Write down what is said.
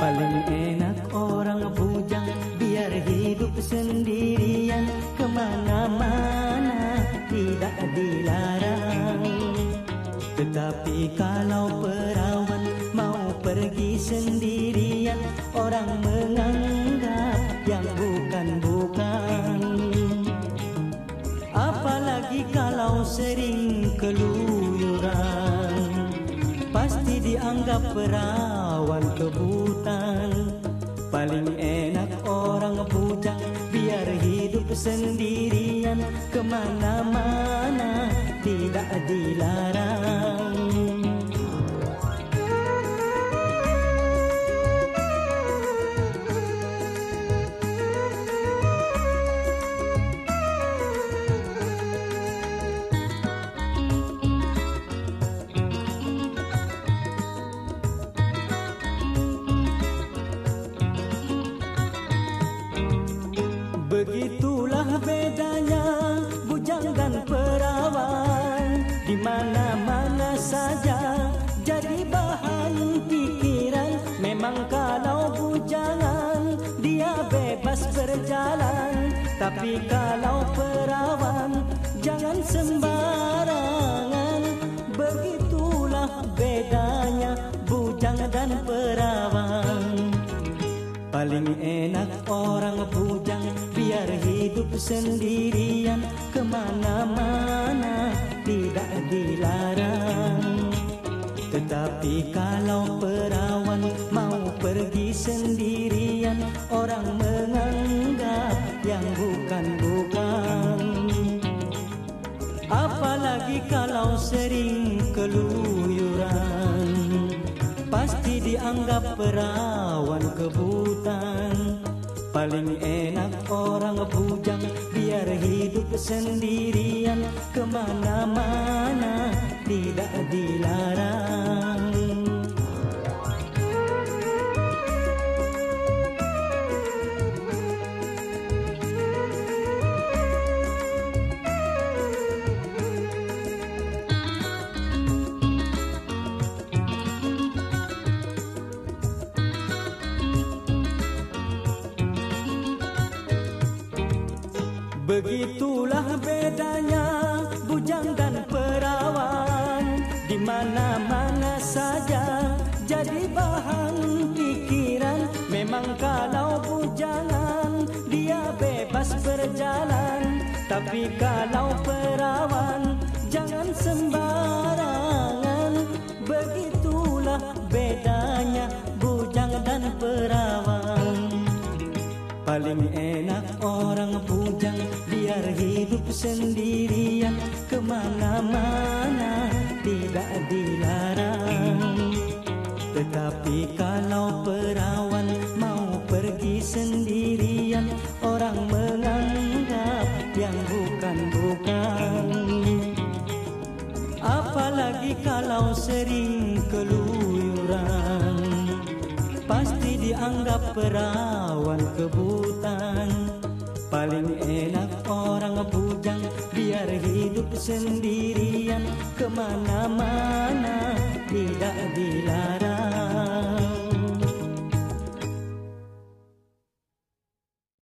Paling enak orang bujang biar hidup sendirian kemana-mana tidak dilarang. Tetapi kalau perawan mau pergi sendirian orang menganggap yang bukan-bukan. Apalagi kalau sering Pasti dianggap perawan kebutan. Paling enak orang bujang Biar hidup sendirian. Kemana-mana tidak dilarang Begitulah bedanya bujang dan perawan. Di mana-mana saja jadi bahan pikiran Memang kalau bujangan dia bebas berjalan. Tapi kalau perawan sendirian kemana-mana tidak dilarang. Tetapi kalau perawan mau pergi sendirian orang menganggap yang bukan-bukan. Apalagi kalau sering keluyuran pasti dianggap perawan kebutan Paling enak orang hidup sendirian Kemana-mana. Tidak dilarang Begitulah bedanya bujang dan perawan. Di mana-mana saja jadi bahan pikiran. Memang kalau bujangan dia bebas berjalan. Tapi kalau perawan Paling enak orang bujang biar hidup sendirian kemana-mana tidak dilarang. Tetapi kalau perawan mau pergi sendirian orang menganggap yang bukan-bukan. Apalagi kalau sering keluyuran pasti dianggap perawan kebutan. Paling enak orang bujang biar hidup sendirian. Kemana-mana